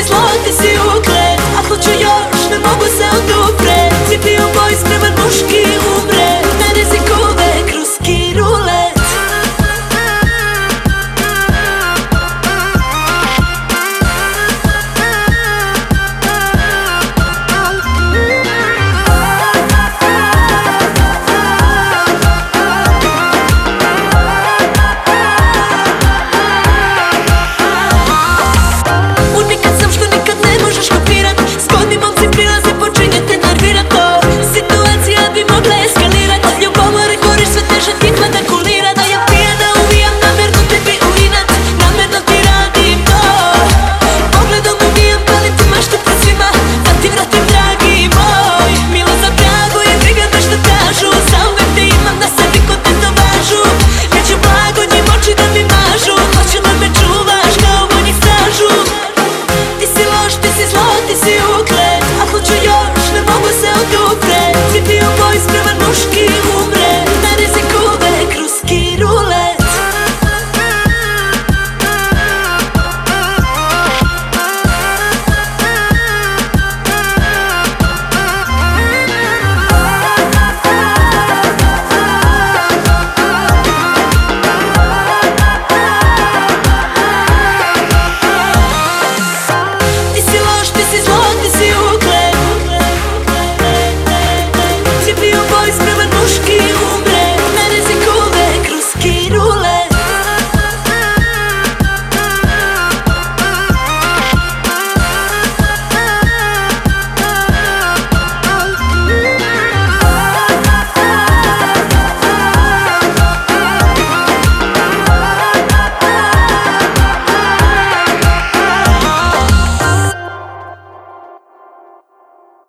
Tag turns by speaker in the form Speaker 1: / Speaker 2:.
Speaker 1: It's long to you This is